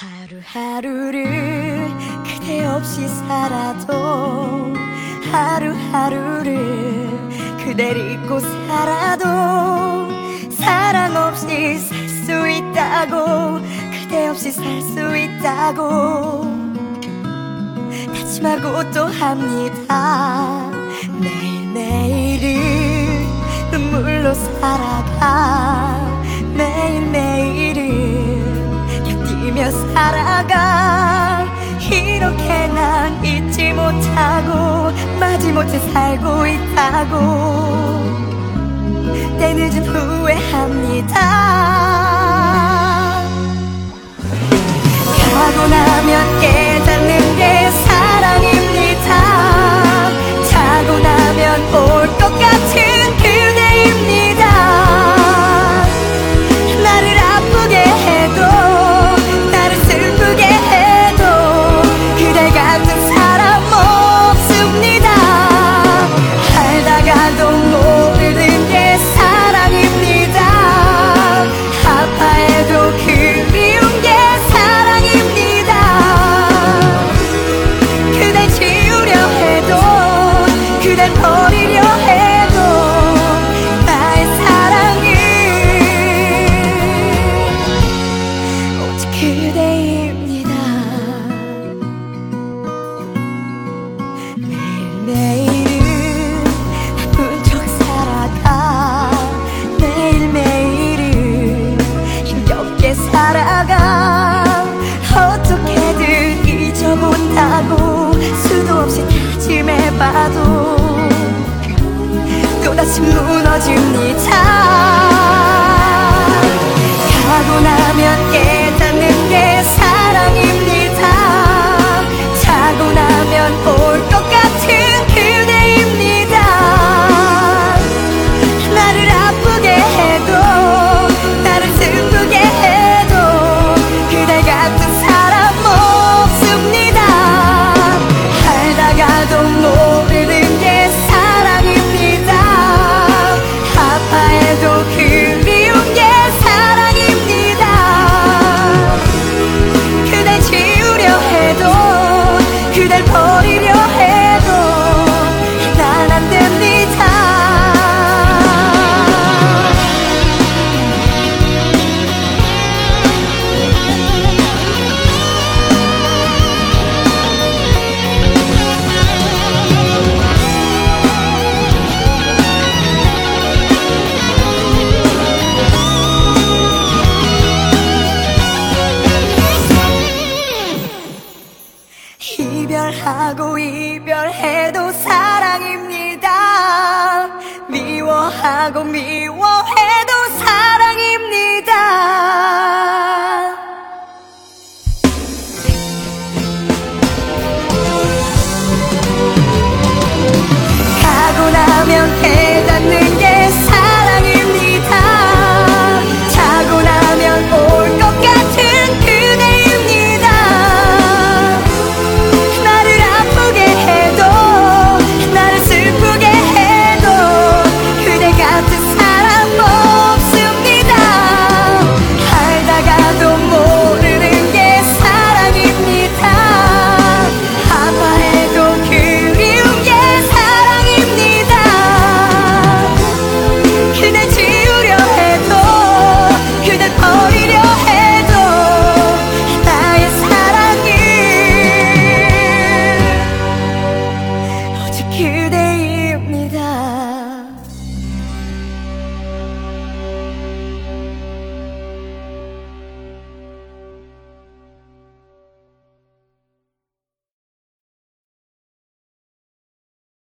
하루하루를 그대 없이 살아도 하루하루를 그댈 잊고 살아도 사랑 없이 살 수 있다고 그대 없이 살 수 있다고 다짐하고 또 합니다. 매일매일을 눈물로 살아가 매일매일을 살아가. 이렇게 난 잊지 못하고 마지못해 살고 있다고. 때 늦은 후회합 살아가 어떻게든 잊어본다고 수도 없이 다짐해봐도 또 다시 무너집니다 하고 이별해도 사랑입니다. 미워하고 미워 綺